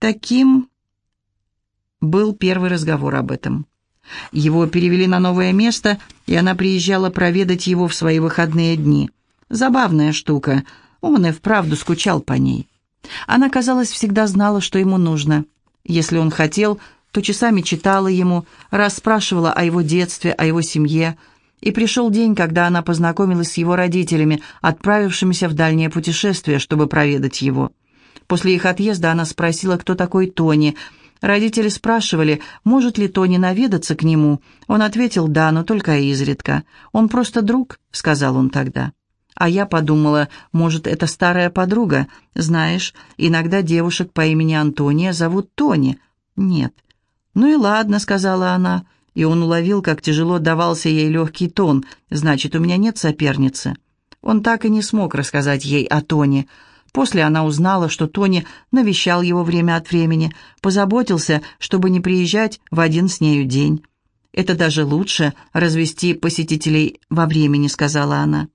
Таким был первый разговор об этом. Его перевели на новое место, и она приезжала проведать его в свои выходные дни. Забавная штука. Он и вправду скучал по ней. Она, казалось, всегда знала, что ему нужно. Если он хотел, то часами читала ему, расспрашивала о его детстве, о его семье. И пришел день, когда она познакомилась с его родителями, отправившимися в дальнее путешествие, чтобы проведать его. После их отъезда она спросила, кто такой Тони – Родители спрашивали, может ли Тони наведаться к нему. Он ответил «да», но только изредка. «Он просто друг», — сказал он тогда. А я подумала, может, это старая подруга. Знаешь, иногда девушек по имени Антония зовут Тони. Нет. «Ну и ладно», — сказала она. И он уловил, как тяжело давался ей легкий тон. «Значит, у меня нет соперницы». Он так и не смог рассказать ей о Тони. После она узнала, что Тони навещал его время от времени, позаботился, чтобы не приезжать в один с нею день. «Это даже лучше развести посетителей во времени», — сказала она.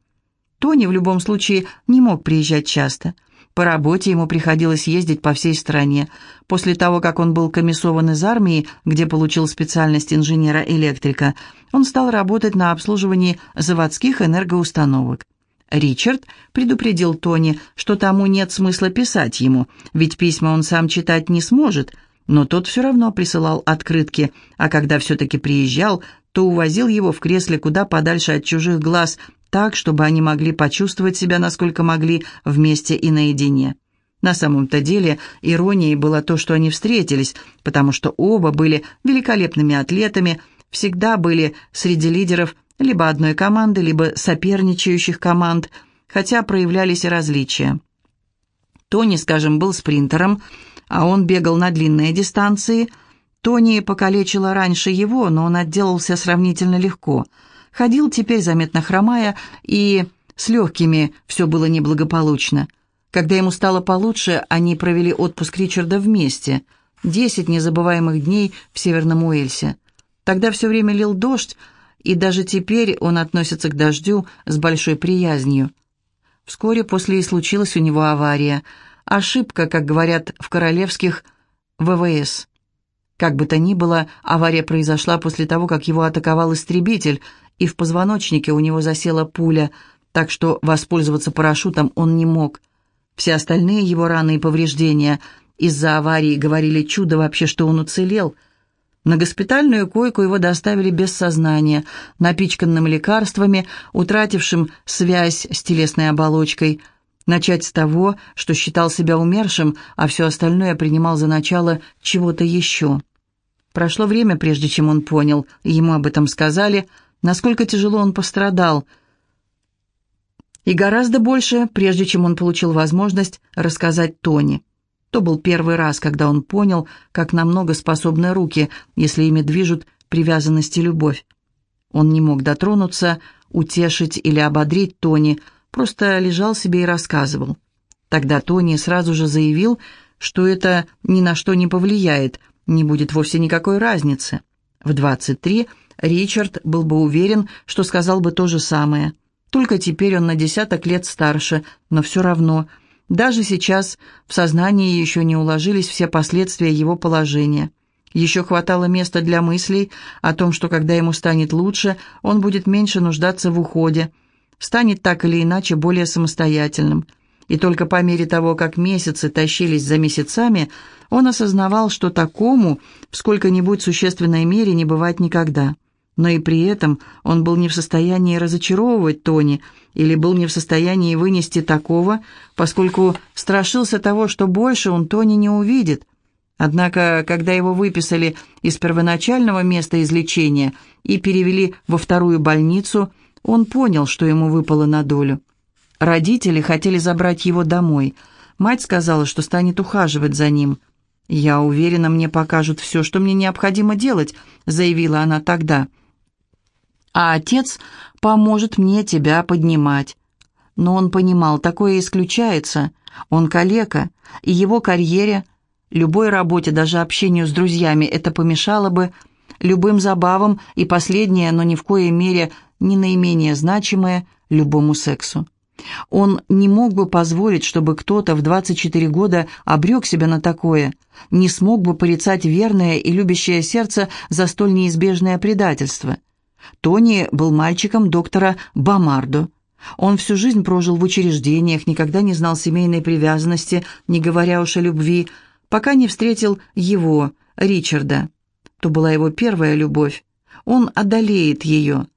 Тони в любом случае не мог приезжать часто. По работе ему приходилось ездить по всей стране. После того, как он был комиссован из армии, где получил специальность инженера-электрика, он стал работать на обслуживании заводских энергоустановок. Ричард предупредил Тони, что тому нет смысла писать ему, ведь письма он сам читать не сможет, но тот все равно присылал открытки, а когда все-таки приезжал, то увозил его в кресле куда подальше от чужих глаз, так, чтобы они могли почувствовать себя, насколько могли, вместе и наедине. На самом-то деле иронией было то, что они встретились, потому что оба были великолепными атлетами, всегда были среди лидеров либо одной команды, либо соперничающих команд, хотя проявлялись и различия. Тони, скажем, был спринтером, а он бегал на длинные дистанции. Тони покалечила раньше его, но он отделался сравнительно легко. Ходил теперь, заметно хромая, и с легкими все было неблагополучно. Когда ему стало получше, они провели отпуск Ричарда вместе. Десять незабываемых дней в Северном Уэльсе. Тогда все время лил дождь, и даже теперь он относится к дождю с большой приязнью. Вскоре после и случилась у него авария. Ошибка, как говорят в королевских ВВС. Как бы то ни было, авария произошла после того, как его атаковал истребитель, и в позвоночнике у него засела пуля, так что воспользоваться парашютом он не мог. Все остальные его раны и повреждения из-за аварии говорили чудо вообще, что он уцелел – на госпитальную койку его доставили без сознания, напичканным лекарствами, утратившим связь с телесной оболочкой. Начать с того, что считал себя умершим, а все остальное принимал за начало чего-то еще. Прошло время, прежде чем он понял, ему об этом сказали, насколько тяжело он пострадал. И гораздо больше, прежде чем он получил возможность рассказать Тони. То был первый раз, когда он понял, как намного способны руки, если ими движут привязанность и любовь. Он не мог дотронуться, утешить или ободрить Тони, просто лежал себе и рассказывал. Тогда Тони сразу же заявил, что это ни на что не повлияет, не будет вовсе никакой разницы. В 23 Ричард был бы уверен, что сказал бы то же самое. Только теперь он на десяток лет старше, но все равно – даже сейчас в сознании еще не уложились все последствия его положения. Еще хватало места для мыслей о том, что когда ему станет лучше, он будет меньше нуждаться в уходе, станет так или иначе более самостоятельным. И только по мере того, как месяцы тащились за месяцами, он осознавал, что такому в сколько-нибудь существенной мере не бывать никогда. Но и при этом он был не в состоянии разочаровывать Тони или был не в состоянии вынести такого, поскольку страшился того, что больше он Тони не увидит. Однако, когда его выписали из первоначального места излечения и перевели во вторую больницу, он понял, что ему выпало на долю. Родители хотели забрать его домой. Мать сказала, что станет ухаживать за ним. «Я уверена, мне покажут все, что мне необходимо делать», — заявила она тогда а отец поможет мне тебя поднимать. Но он понимал, такое исключается. Он калека, и его карьере, любой работе, даже общению с друзьями это помешало бы, любым забавам и последнее, но ни в коей мере не наименее значимое, любому сексу. Он не мог бы позволить, чтобы кто-то в 24 года обрек себя на такое, не смог бы порицать верное и любящее сердце за столь неизбежное предательство. Тони был мальчиком доктора Бамардо. Он всю жизнь прожил в учреждениях, никогда не знал семейной привязанности, не говоря уж о любви, пока не встретил его, Ричарда. То была его первая любовь. Он одолеет ее.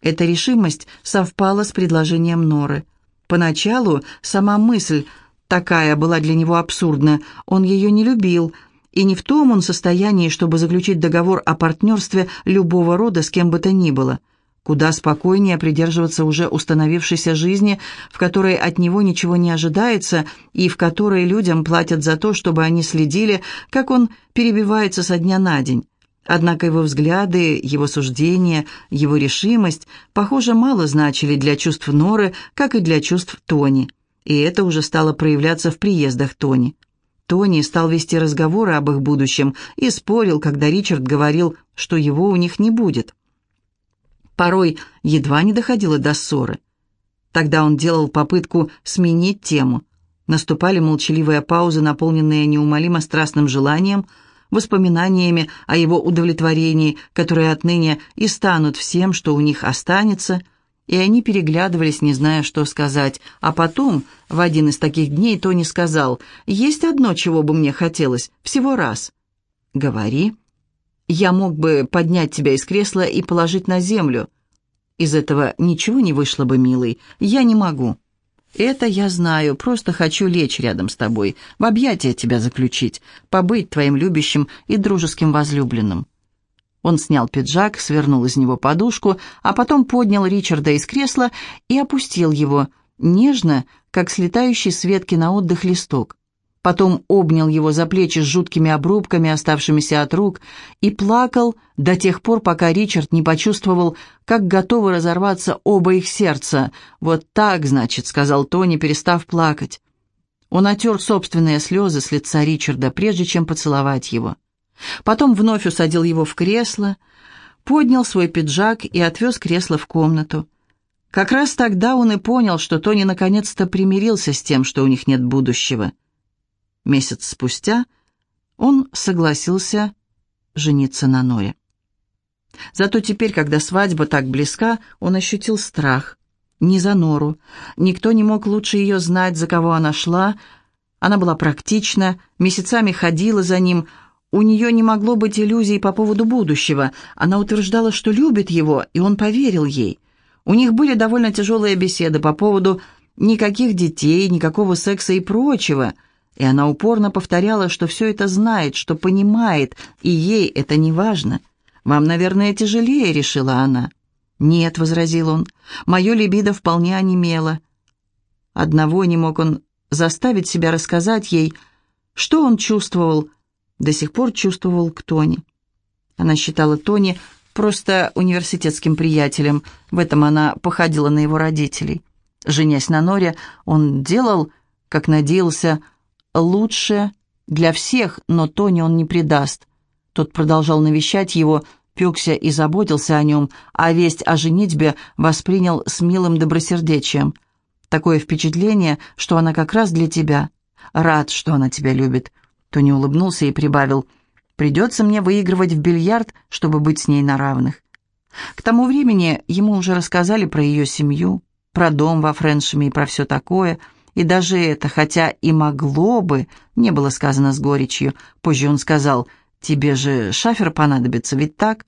Эта решимость совпала с предложением Норы – Поначалу сама мысль такая была для него абсурдна, он ее не любил, и не в том он состоянии, чтобы заключить договор о партнерстве любого рода с кем бы то ни было. Куда спокойнее придерживаться уже установившейся жизни, в которой от него ничего не ожидается и в которой людям платят за то, чтобы они следили, как он перебивается со дня на день. Однако его взгляды, его суждения, его решимость, похоже, мало значили для чувств Норы, как и для чувств Тони. И это уже стало проявляться в приездах Тони. Тони стал вести разговоры об их будущем и спорил, когда Ричард говорил, что его у них не будет. Порой едва не доходило до ссоры. Тогда он делал попытку сменить тему. Наступали молчаливые паузы, наполненные неумолимо страстным желанием – воспоминаниями о его удовлетворении, которые отныне и станут всем, что у них останется, и они переглядывались, не зная, что сказать. А потом, в один из таких дней, Тони сказал, «Есть одно, чего бы мне хотелось, всего раз». «Говори». «Я мог бы поднять тебя из кресла и положить на землю». «Из этого ничего не вышло бы, милый. Я не могу». «Это я знаю, просто хочу лечь рядом с тобой, в объятия тебя заключить, побыть твоим любящим и дружеским возлюбленным». Он снял пиджак, свернул из него подушку, а потом поднял Ричарда из кресла и опустил его, нежно, как слетающий с ветки на отдых листок потом обнял его за плечи с жуткими обрубками, оставшимися от рук, и плакал до тех пор, пока Ричард не почувствовал, как готовы разорваться оба их сердца. «Вот так, значит», — сказал Тони, перестав плакать. Он отер собственные слезы с лица Ричарда, прежде чем поцеловать его. Потом вновь усадил его в кресло, поднял свой пиджак и отвез кресло в комнату. Как раз тогда он и понял, что Тони наконец-то примирился с тем, что у них нет будущего. Месяц спустя он согласился жениться на Норе. Зато теперь, когда свадьба так близка, он ощутил страх. Не за Нору. Никто не мог лучше ее знать, за кого она шла. Она была практична, месяцами ходила за ним. У нее не могло быть иллюзий по поводу будущего. Она утверждала, что любит его, и он поверил ей. У них были довольно тяжелые беседы по поводу никаких детей, никакого секса и прочего – и она упорно повторяла, что все это знает, что понимает, и ей это не важно. «Вам, наверное, тяжелее», — решила она. «Нет», — возразил он, — «мое либидо вполне онемело». Одного не мог он заставить себя рассказать ей, что он чувствовал, до сих пор чувствовал к Тони. Она считала Тони просто университетским приятелем, в этом она походила на его родителей. Женясь на Норе, он делал, как надеялся, лучше для всех, но Тони он не предаст. Тот продолжал навещать его, пекся и заботился о нем, а весть о женитьбе воспринял с милым добросердечием. Такое впечатление, что она как раз для тебя. Рад, что она тебя любит. Тони улыбнулся и прибавил, «Придется мне выигрывать в бильярд, чтобы быть с ней на равных». К тому времени ему уже рассказали про ее семью, про дом во Френшеме и про все такое – и даже это, хотя и могло бы, не было сказано с горечью. Позже он сказал, «Тебе же шафер понадобится, ведь так?»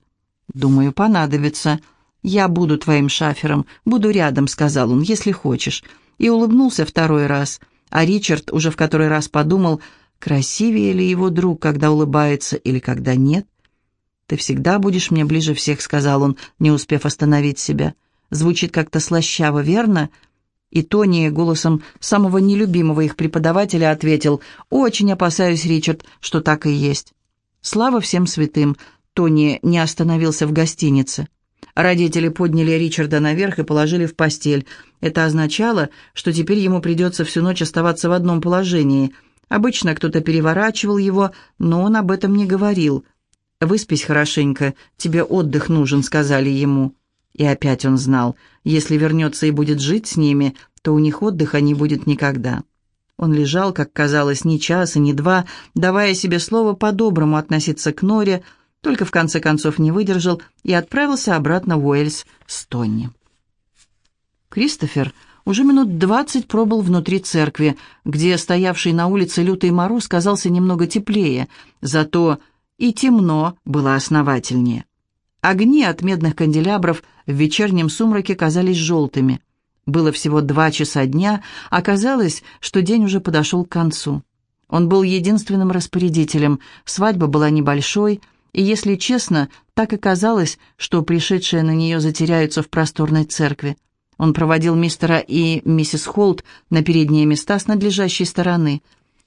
«Думаю, понадобится. Я буду твоим шафером, буду рядом», — сказал он, «если хочешь». И улыбнулся второй раз. А Ричард уже в который раз подумал, красивее ли его друг, когда улыбается или когда нет. «Ты всегда будешь мне ближе всех», — сказал он, не успев остановить себя. «Звучит как-то слащаво, верно?» И Тони голосом самого нелюбимого их преподавателя ответил, «Очень опасаюсь, Ричард, что так и есть». Слава всем святым, Тони не остановился в гостинице. Родители подняли Ричарда наверх и положили в постель. Это означало, что теперь ему придется всю ночь оставаться в одном положении. Обычно кто-то переворачивал его, но он об этом не говорил. «Выспись хорошенько, тебе отдых нужен», — сказали ему. И опять он знал, если вернется и будет жить с ними, то у них отдыха не будет никогда. Он лежал, как казалось, ни час и ни два, давая себе слово по-доброму относиться к Норе, только в конце концов не выдержал и отправился обратно в Уэльс с Тонни. Кристофер уже минут двадцать пробыл внутри церкви, где стоявший на улице лютый мороз казался немного теплее, зато и темно было основательнее. Огни от медных канделябров в вечернем сумраке казались желтыми. Было всего два часа дня, оказалось, что день уже подошел к концу. Он был единственным распорядителем, свадьба была небольшой, и, если честно, так и казалось, что пришедшие на нее затеряются в просторной церкви. Он проводил мистера и миссис Холт на передние места с надлежащей стороны.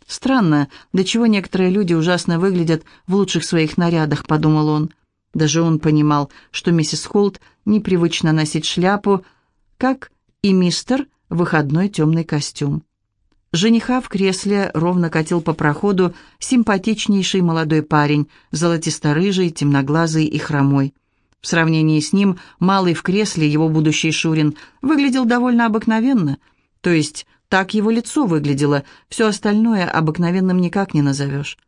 «Странно, до чего некоторые люди ужасно выглядят в лучших своих нарядах», — подумал он. Даже он понимал, что миссис Холт непривычно носить шляпу, как и мистер выходной темный костюм. Жениха в кресле ровно катил по проходу симпатичнейший молодой парень, золотисто-рыжий, темноглазый и хромой. В сравнении с ним малый в кресле, его будущий Шурин, выглядел довольно обыкновенно. То есть так его лицо выглядело, все остальное обыкновенным никак не назовешь.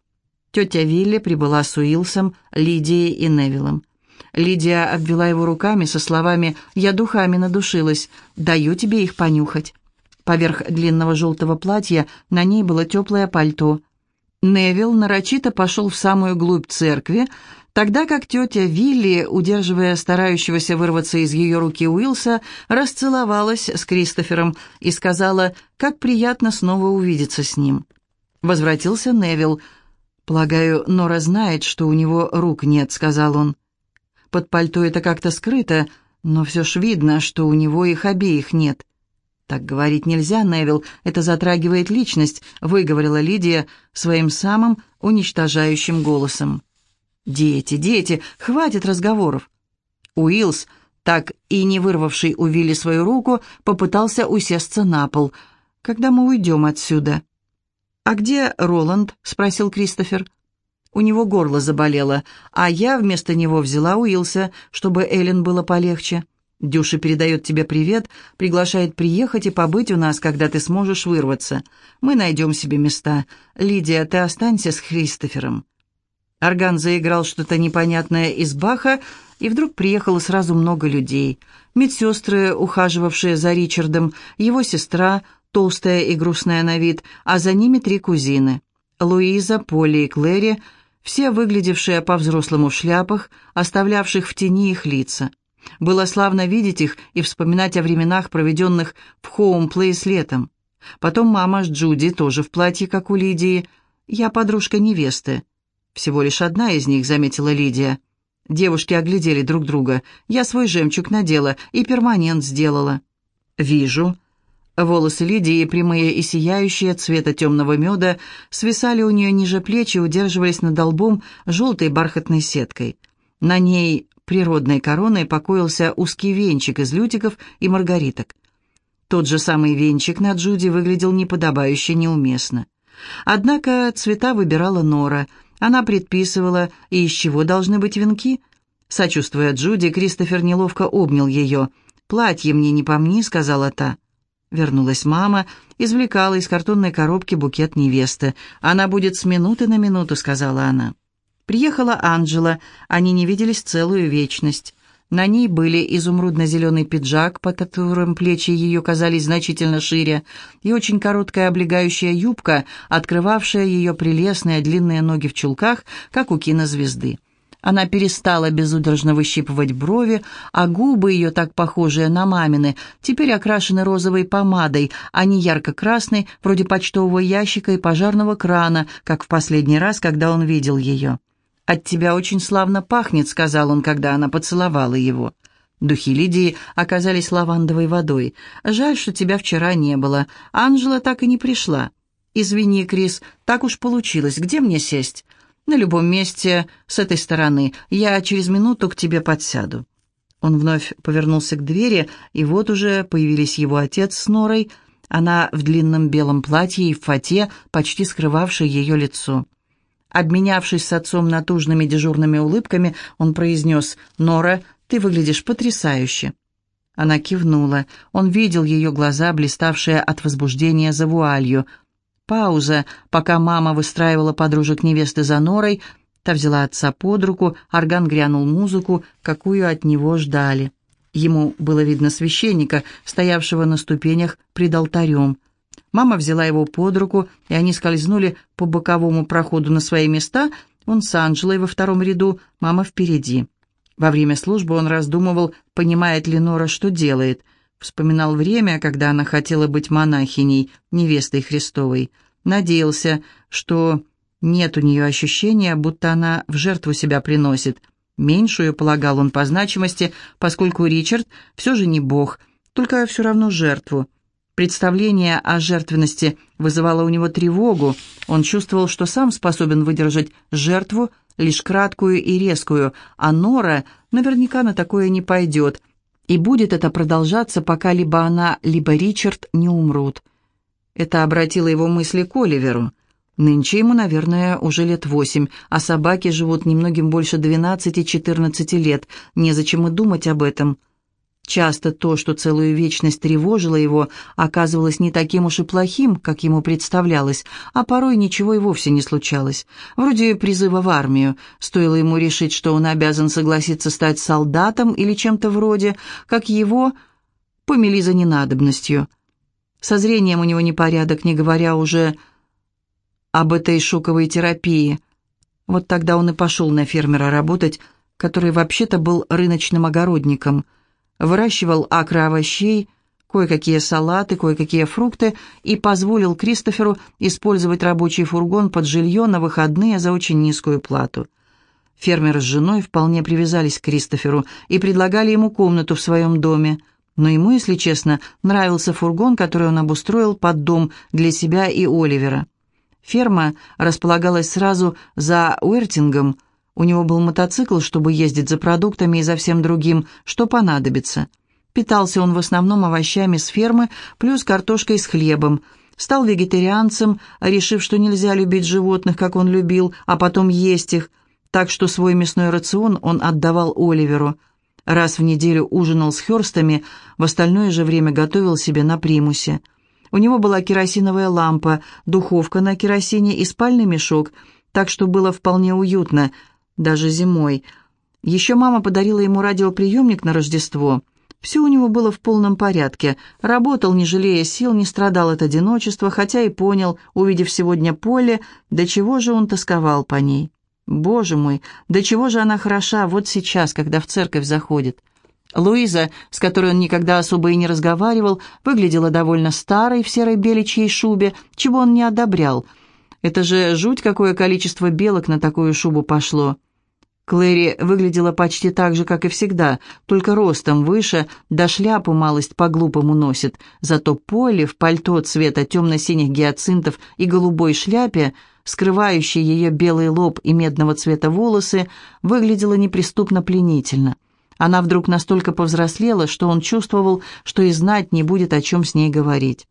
Тетя Вилли прибыла с Уилсом, Лидией и Невиллом. Лидия обвела его руками со словами «Я духами надушилась, даю тебе их понюхать». Поверх длинного желтого платья на ней было теплое пальто. Невилл нарочито пошел в самую глубь церкви, тогда как тетя Вилли, удерживая старающегося вырваться из ее руки Уилса, расцеловалась с Кристофером и сказала, как приятно снова увидеться с ним. Возвратился Невилл. «Полагаю, Нора знает, что у него рук нет», — сказал он. «Под пальто это как-то скрыто, но все ж видно, что у него их обеих нет». «Так говорить нельзя, Невилл, это затрагивает личность», — выговорила Лидия своим самым уничтожающим голосом. «Дети, дети, хватит разговоров!» Уилс, так и не вырвавший у Вилли свою руку, попытался усесться на пол. «Когда мы уйдем отсюда?» «А где Роланд?» — спросил Кристофер. У него горло заболело, а я вместо него взяла Уилса, чтобы Эллен было полегче. Дюша передает тебе привет, приглашает приехать и побыть у нас, когда ты сможешь вырваться. Мы найдем себе места. Лидия, ты останься с Кристофером. Орган заиграл что-то непонятное из Баха, и вдруг приехало сразу много людей. Медсестры, ухаживавшие за Ричардом, его сестра, толстая и грустная на вид, а за ними три кузины. Луиза, Полли и Клэри, все выглядевшие по-взрослому в шляпах, оставлявших в тени их лица. Было славно видеть их и вспоминать о временах, проведенных в Хоум-Плейс летом. Потом мама с Джуди, тоже в платье, как у Лидии. «Я подружка невесты». «Всего лишь одна из них», — заметила Лидия. Девушки оглядели друг друга. «Я свой жемчуг надела и перманент сделала». «Вижу». Волосы Лидии, прямые и сияющие, цвета темного меда, свисали у нее ниже плеч и удерживались над долбом желтой бархатной сеткой. На ней природной короной покоился узкий венчик из лютиков и маргариток. Тот же самый венчик на Джуди выглядел неподобающе неуместно. Однако цвета выбирала Нора — она предписывала, и из чего должны быть венки. Сочувствуя Джуди, Кристофер неловко обнял ее. «Платье мне не помни», — сказала та. Вернулась мама, извлекала из картонной коробки букет невесты. «Она будет с минуты на минуту», — сказала она. Приехала Анджела, они не виделись целую вечность. На ней были изумрудно-зеленый пиджак, под которым плечи ее казались значительно шире, и очень короткая облегающая юбка, открывавшая ее прелестные длинные ноги в чулках, как у кинозвезды. Она перестала безудержно выщипывать брови, а губы ее, так похожие на мамины, теперь окрашены розовой помадой, а не ярко-красной, вроде почтового ящика и пожарного крана, как в последний раз, когда он видел ее. «От тебя очень славно пахнет», — сказал он, когда она поцеловала его. Духи Лидии оказались лавандовой водой. «Жаль, что тебя вчера не было. Анжела так и не пришла». «Извини, Крис, так уж получилось. Где мне сесть?» «На любом месте с этой стороны. Я через минуту к тебе подсяду». Он вновь повернулся к двери, и вот уже появились его отец с Норой. Она в длинном белом платье и в фате, почти скрывавшей ее лицо. Обменявшись с отцом натужными дежурными улыбками, он произнес «Нора, ты выглядишь потрясающе». Она кивнула. Он видел ее глаза, блиставшие от возбуждения за вуалью. Пауза, пока мама выстраивала подружек невесты за норой. Та взяла отца под руку, орган грянул музыку, какую от него ждали. Ему было видно священника, стоявшего на ступенях пред алтарем. Мама взяла его под руку, и они скользнули по боковому проходу на свои места, он с Анжелой во втором ряду, мама впереди. Во время службы он раздумывал, понимает ли Нора, что делает. Вспоминал время, когда она хотела быть монахиней, невестой Христовой. Надеялся, что нет у нее ощущения, будто она в жертву себя приносит. Меньшую, полагал он по значимости, поскольку Ричард все же не бог, только все равно жертву. Представление о жертвенности вызывало у него тревогу. Он чувствовал, что сам способен выдержать жертву, лишь краткую и резкую, а Нора наверняка на такое не пойдет. И будет это продолжаться, пока либо она, либо Ричард не умрут. Это обратило его мысли к Оливеру. Нынче ему, наверное, уже лет восемь, а собаки живут немногим больше двенадцати-четырнадцати лет. Незачем и думать об этом. Часто то, что целую вечность тревожило его, оказывалось не таким уж и плохим, как ему представлялось, а порой ничего и вовсе не случалось. Вроде призыва в армию. Стоило ему решить, что он обязан согласиться стать солдатом или чем-то вроде, как его помели за ненадобностью. Со зрением у него непорядок, не говоря уже об этой шоковой терапии. Вот тогда он и пошел на фермера работать, который вообще-то был рыночным огородником – выращивал акры овощей, кое-какие салаты, кое-какие фрукты и позволил Кристоферу использовать рабочий фургон под жилье на выходные за очень низкую плату. Фермер с женой вполне привязались к Кристоферу и предлагали ему комнату в своем доме, но ему, если честно, нравился фургон, который он обустроил под дом для себя и Оливера. Ферма располагалась сразу за Уэртингом, у него был мотоцикл, чтобы ездить за продуктами и за всем другим, что понадобится. Питался он в основном овощами с фермы, плюс картошкой с хлебом. Стал вегетарианцем, решив, что нельзя любить животных, как он любил, а потом есть их. Так что свой мясной рацион он отдавал Оливеру. Раз в неделю ужинал с Хёрстами, в остальное же время готовил себе на примусе. У него была керосиновая лампа, духовка на керосине и спальный мешок, так что было вполне уютно – даже зимой. Еще мама подарила ему радиоприемник на Рождество. Все у него было в полном порядке. Работал, не жалея сил, не страдал от одиночества, хотя и понял, увидев сегодня поле, до чего же он тосковал по ней. Боже мой, до чего же она хороша вот сейчас, когда в церковь заходит. Луиза, с которой он никогда особо и не разговаривал, выглядела довольно старой в серой беличьей шубе, чего он не одобрял. Это же жуть, какое количество белок на такую шубу пошло. Клэри выглядела почти так же, как и всегда, только ростом выше, да шляпу малость по-глупому носит. Зато Полли в пальто цвета темно-синих гиацинтов и голубой шляпе, скрывающей ее белый лоб и медного цвета волосы, выглядела неприступно пленительно. Она вдруг настолько повзрослела, что он чувствовал, что и знать не будет, о чем с ней говорить.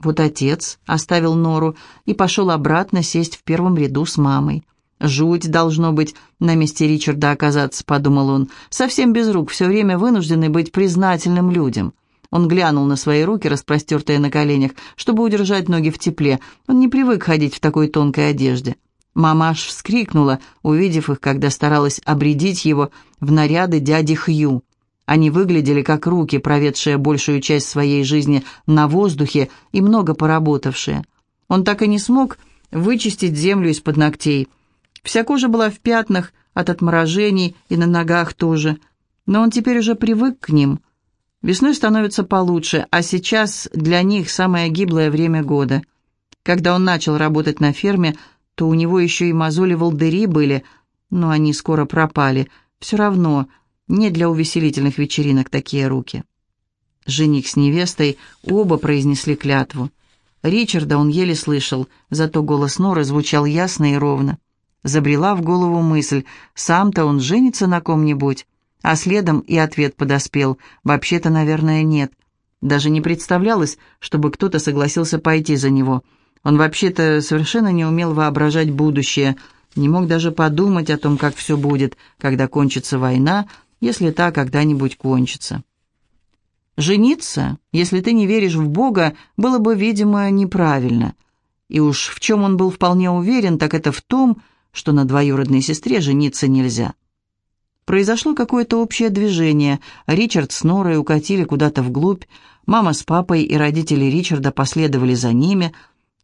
Вот отец оставил Нору и пошел обратно сесть в первом ряду с мамой. «Жуть, должно быть, на месте Ричарда оказаться», — подумал он. «Совсем без рук, все время вынуждены быть признательным людям». Он глянул на свои руки, распростертые на коленях, чтобы удержать ноги в тепле. Он не привык ходить в такой тонкой одежде. Мама аж вскрикнула, увидев их, когда старалась обредить его в наряды дяди Хью. Они выглядели как руки, проведшие большую часть своей жизни на воздухе и много поработавшие. Он так и не смог вычистить землю из-под ногтей — Вся кожа была в пятнах от отморожений и на ногах тоже, но он теперь уже привык к ним. Весной становится получше, а сейчас для них самое гиблое время года. Когда он начал работать на ферме, то у него еще и мозоли волдыри были, но они скоро пропали. Все равно не для увеселительных вечеринок такие руки. Жених с невестой оба произнесли клятву. Ричарда он еле слышал, зато голос Норы звучал ясно и ровно. Забрела в голову мысль, сам-то он женится на ком-нибудь. А следом и ответ подоспел, вообще-то, наверное, нет. Даже не представлялось, чтобы кто-то согласился пойти за него. Он вообще-то совершенно не умел воображать будущее, не мог даже подумать о том, как все будет, когда кончится война, если та когда-нибудь кончится. Жениться, если ты не веришь в Бога, было бы, видимо, неправильно. И уж в чем он был вполне уверен, так это в том, что на двоюродной сестре жениться нельзя. Произошло какое-то общее движение. Ричард с Норой укатили куда-то вглубь. Мама с папой и родители Ричарда последовали за ними.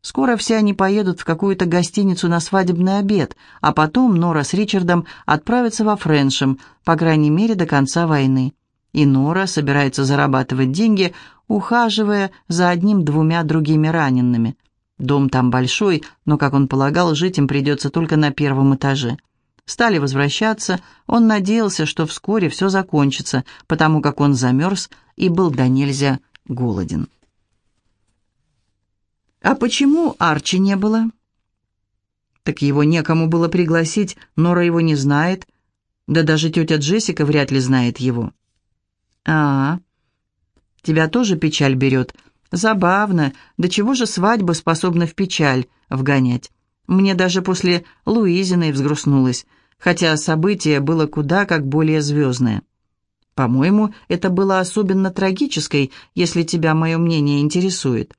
Скоро все они поедут в какую-то гостиницу на свадебный обед, а потом Нора с Ричардом отправятся во Френшем, по крайней мере, до конца войны. И Нора собирается зарабатывать деньги, ухаживая за одним-двумя другими ранеными. Дом там большой, но, как он полагал, жить им придется только на первом этаже. Стали возвращаться, он надеялся, что вскоре все закончится, потому как он замерз и был до нельзя голоден. А почему Арчи не было? Так его некому было пригласить, Нора его не знает, да даже тетя Джессика вряд ли знает его. а, -а. тебя тоже печаль берет. Забавно, до чего же свадьба способна в печаль вгонять. Мне даже после Луизиной взгрустнулось, хотя событие было куда как более звездное. По-моему, это было особенно трагической, если тебя мое мнение интересует.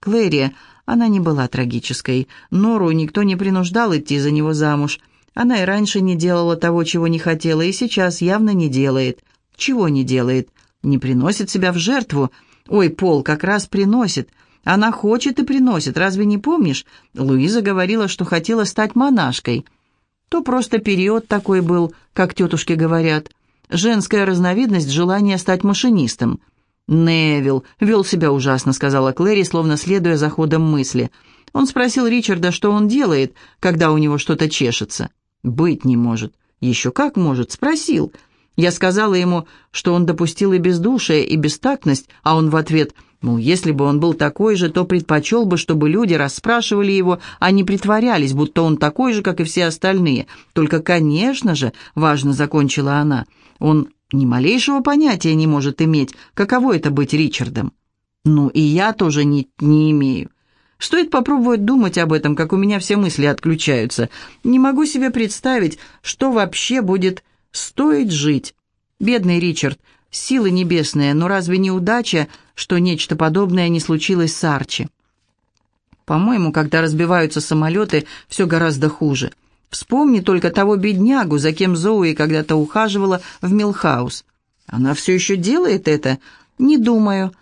Клэри, она не была трагической. Нору никто не принуждал идти за него замуж. Она и раньше не делала того, чего не хотела, и сейчас явно не делает. Чего не делает? Не приносит себя в жертву. Ой, Пол, как раз приносит. Она хочет и приносит, разве не помнишь? Луиза говорила, что хотела стать монашкой. То просто период такой был, как тетушки говорят. Женская разновидность желания стать машинистом. «Невил вел себя ужасно», — сказала Клэри, словно следуя за ходом мысли. Он спросил Ричарда, что он делает, когда у него что-то чешется. «Быть не может». «Еще как может?» — спросил. Я сказала ему, что он допустил и бездушие, и бестактность, а он в ответ, ну, если бы он был такой же, то предпочел бы, чтобы люди расспрашивали его, а не притворялись, будто он такой же, как и все остальные. Только, конечно же, важно закончила она, он ни малейшего понятия не может иметь, каково это быть Ричардом. Ну, и я тоже не, не имею. Стоит попробовать думать об этом, как у меня все мысли отключаются. Не могу себе представить, что вообще будет Стоит жить. Бедный Ричард, силы небесные, но разве не удача, что нечто подобное не случилось с Арчи? По-моему, когда разбиваются самолеты, все гораздо хуже. Вспомни только того беднягу, за кем Зоуи когда-то ухаживала в Милхаус. Она все еще делает это? Не думаю.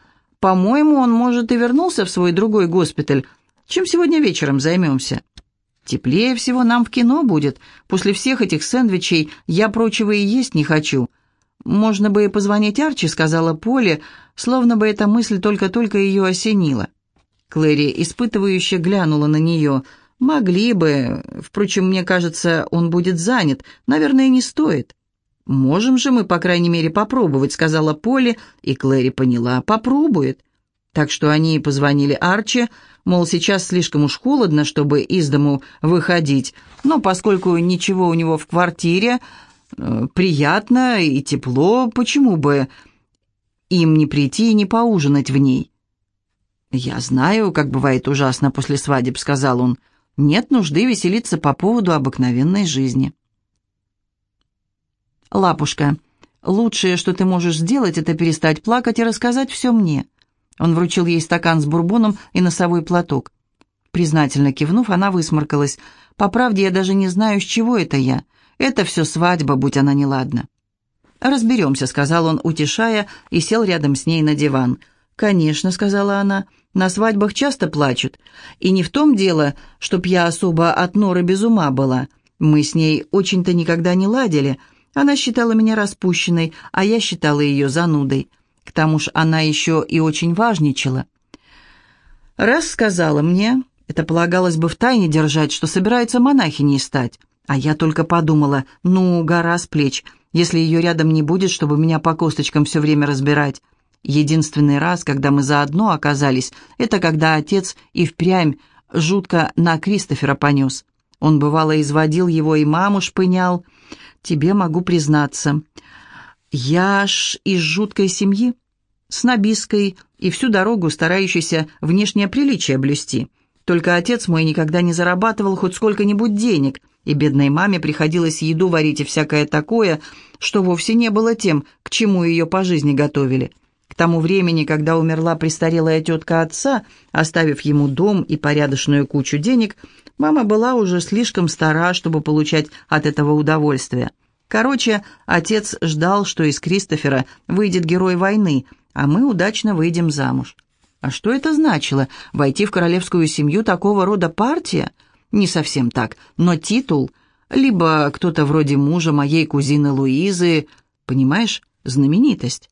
По-моему, он, может, и вернулся в свой другой госпиталь. Чем сегодня вечером займемся?» Теплее всего нам в кино будет. После всех этих сэндвичей я прочего и есть не хочу. Можно бы и позвонить Арчи, сказала Поле, словно бы эта мысль только-только ее осенила. Клэри испытывающе глянула на нее. «Могли бы. Впрочем, мне кажется, он будет занят. Наверное, не стоит». «Можем же мы, по крайней мере, попробовать», — сказала Поле, и Клэри поняла. «Попробует». Так что они позвонили Арчи, мол, сейчас слишком уж холодно, чтобы из дому выходить, но поскольку ничего у него в квартире, э, приятно и тепло, почему бы им не прийти и не поужинать в ней? «Я знаю, как бывает ужасно после свадеб», — сказал он. «Нет нужды веселиться по поводу обыкновенной жизни». «Лапушка, лучшее, что ты можешь сделать, это перестать плакать и рассказать все мне. Он вручил ей стакан с бурбоном и носовой платок. Признательно кивнув, она высморкалась. «По правде, я даже не знаю, с чего это я. Это все свадьба, будь она неладна». «Разберемся», — сказал он, утешая, и сел рядом с ней на диван. «Конечно», — сказала она, — «на свадьбах часто плачут. И не в том дело, чтоб я особо от Норы без ума была. Мы с ней очень-то никогда не ладили. Она считала меня распущенной, а я считала ее занудой. К тому же она еще и очень важничала. Раз сказала мне, это полагалось бы в тайне держать, что собирается монахиней стать. А я только подумала, ну, гора с плеч, если ее рядом не будет, чтобы меня по косточкам все время разбирать. Единственный раз, когда мы заодно оказались, это когда отец и впрямь жутко на Кристофера понес. Он, бывало, изводил его и маму шпынял. Тебе могу признаться, я ж из жуткой семьи, снобистской и всю дорогу старающейся внешнее приличие блюсти. Только отец мой никогда не зарабатывал хоть сколько-нибудь денег, и бедной маме приходилось еду варить и всякое такое, что вовсе не было тем, к чему ее по жизни готовили. К тому времени, когда умерла престарелая тетка отца, оставив ему дом и порядочную кучу денег, мама была уже слишком стара, чтобы получать от этого удовольствие. Короче, отец ждал, что из Кристофера выйдет герой войны, а мы удачно выйдем замуж. А что это значило? Войти в королевскую семью такого рода партия? Не совсем так, но титул, либо кто-то вроде мужа моей кузины Луизы, понимаешь, знаменитость.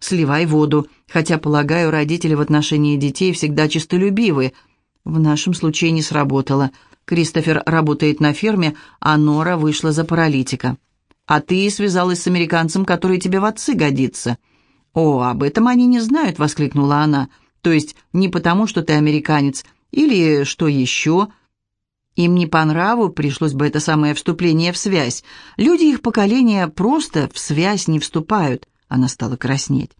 Сливай воду, хотя, полагаю, родители в отношении детей всегда честолюбивы. В нашем случае не сработало. Кристофер работает на ферме, а Нора вышла за паралитика. А ты связалась с американцем, который тебе в отцы годится. «О, об этом они не знают», — воскликнула она. «То есть не потому, что ты американец, или что еще?» Им не по нраву пришлось бы это самое вступление в связь. Люди их поколения просто в связь не вступают. Она стала краснеть.